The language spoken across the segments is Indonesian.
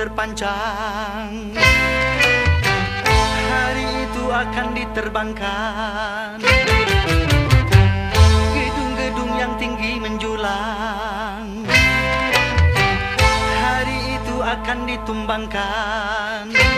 berguncang Hari itu akan diterbangkan. Gedung-gedung yang tinggi menjulang. Hari itu akan ditumbangkan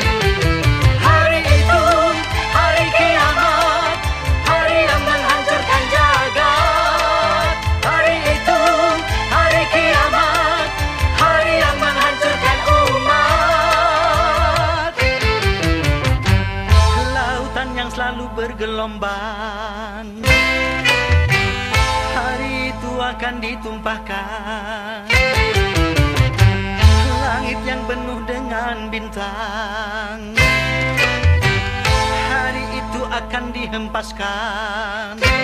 bergelombang. Hari itu akan ditumpahkan. Langit yang penuh dengan bintang. Hari itu akan dihempaskan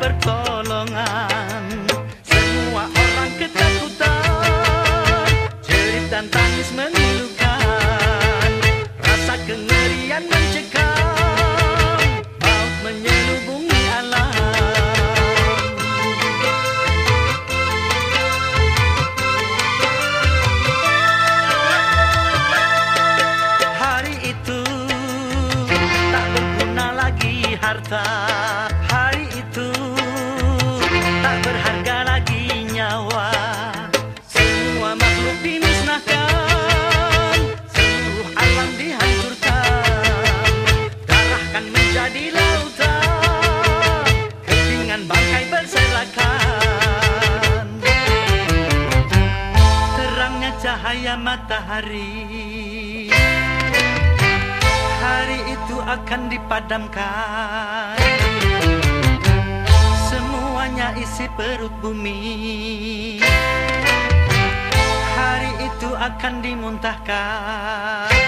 pertolongan. Semua orang ketakutan Jerit tangis memilukan Rasa kengerian mencekam Maut menyelubungi alam. Hari itu tak berguna lagi harta matahari. Hari itu akan dipadamkan. Semuanya isi perut bumi. Hari itu akan dimuntahkan